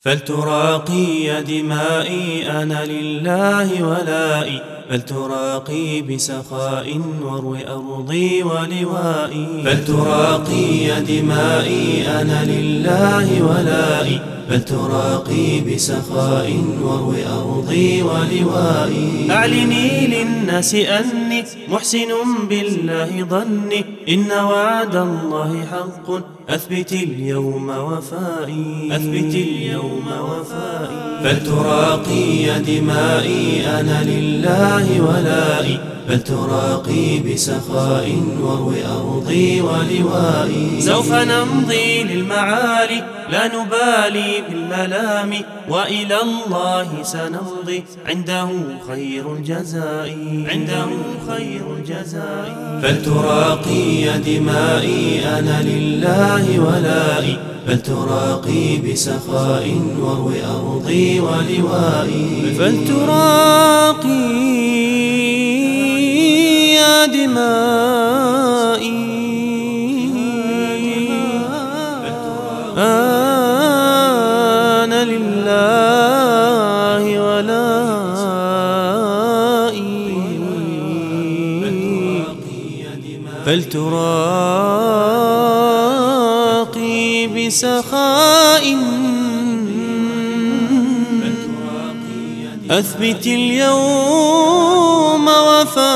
فلتراقي دمائي أنا لله ولائي فلتراقي بسخاء واروي أرضي ولوائي فلتراقي دمائي أنا لله ولائي فلتراقي بسخاء واروي أرضي ولوائي. أعلني للناس أني محسن بالله ظني إن وعد الله حق أثبت اليوم وفائي. أثبت اليوم وفائي. فلتراقي دمائي أنا لله ولائي. فلتراقي بسخاء واروي أرضي ولوائي. سوف نمضي للمعالي لا نبالي بالملام. وإلى الله سنمضي. عنده خير الجزاء. عنده خير الجزاء. فلتراقي دمائي أنا لله ولائي. فلتراقي بسخاء واروي أرضي ولوائي. فلتراقي يا دمائي. أنا لله ولائي. فلتراقي بسخاء أثبت اليوم وفائي.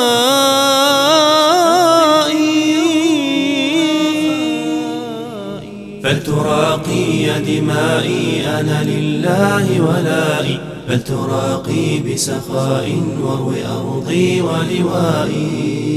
فلتراقي دمائي أنا لله ولائي. فلتراقي بسخاء واروي أرضي ولوائي.